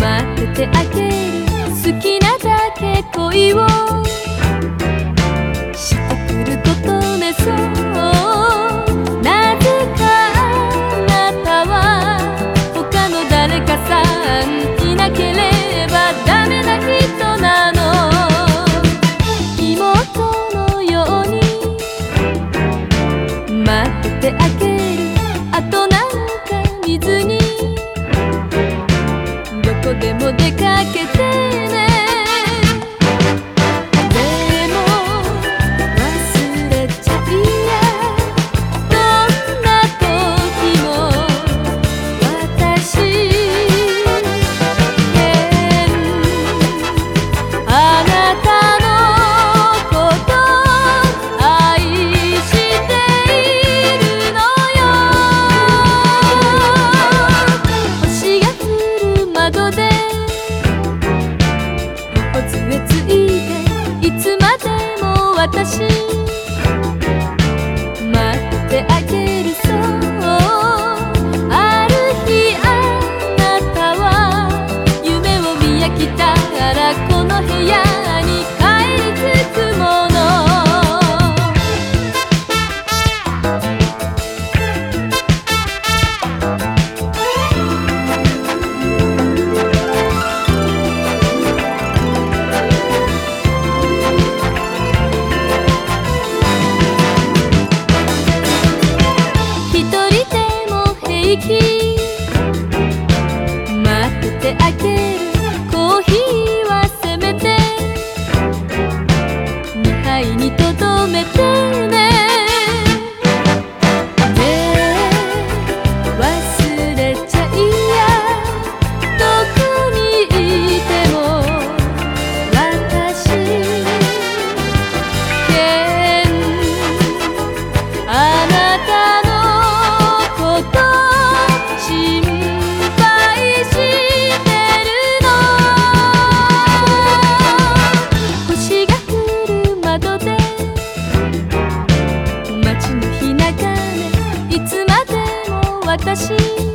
待っててあげる。好きなだけ恋を。でも出かけて私待ってあげるそうある日あなたは夢を見飽きたからこの部屋愛にとどめて私。